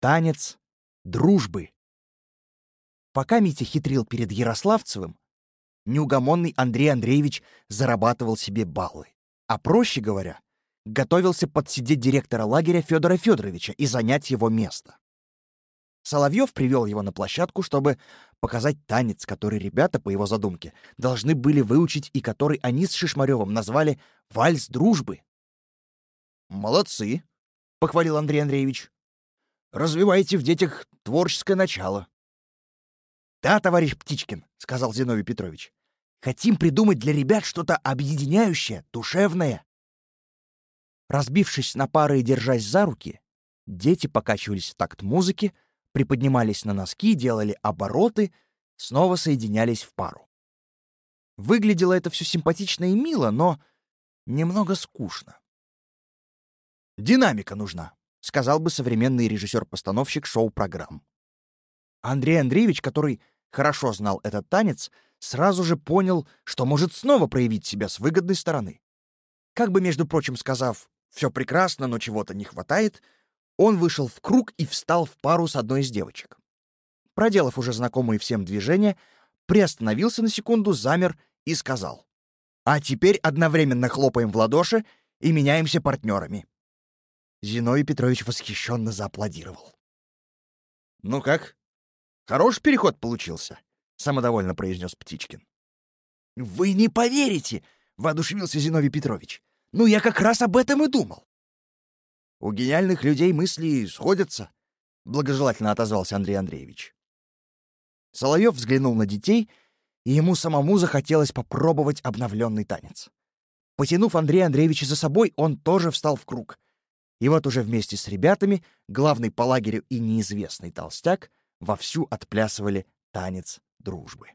Танец дружбы. Пока Митя хитрил перед Ярославцевым, неугомонный Андрей Андреевич зарабатывал себе баллы. А проще говоря, готовился подсидеть директора лагеря Федора Федоровича и занять его место. Соловьев привел его на площадку, чтобы показать танец, который ребята, по его задумке, должны были выучить и который они с Шишмаревым назвали «Вальс дружбы». «Молодцы», — похвалил Андрей Андреевич. «Развивайте в детях творческое начало». «Да, товарищ Птичкин», — сказал Зиновий Петрович. «Хотим придумать для ребят что-то объединяющее, душевное». Разбившись на пары и держась за руки, дети покачивались в такт музыки, приподнимались на носки, делали обороты, снова соединялись в пару. Выглядело это все симпатично и мило, но немного скучно. «Динамика нужна», — сказал бы современный режиссер-постановщик шоу-программ. Андрей Андреевич, который хорошо знал этот танец, сразу же понял, что может снова проявить себя с выгодной стороны. Как бы, между прочим, сказав «все прекрасно, но чего-то не хватает», он вышел в круг и встал в пару с одной из девочек. Проделав уже знакомые всем движения, приостановился на секунду, замер и сказал. «А теперь одновременно хлопаем в ладоши и меняемся партнерами». Зиновий Петрович восхищенно зааплодировал. «Ну как? Хороший переход получился», — самодовольно произнес Птичкин. «Вы не поверите!» — воодушевился Зиновий Петрович. «Ну, я как раз об этом и думал. У гениальных людей мысли сходятся, — благожелательно отозвался Андрей Андреевич. Соловьев взглянул на детей, и ему самому захотелось попробовать обновленный танец. Потянув Андрея Андреевича за собой, он тоже встал в круг. И вот уже вместе с ребятами, главный по лагерю и неизвестный толстяк, вовсю отплясывали танец дружбы.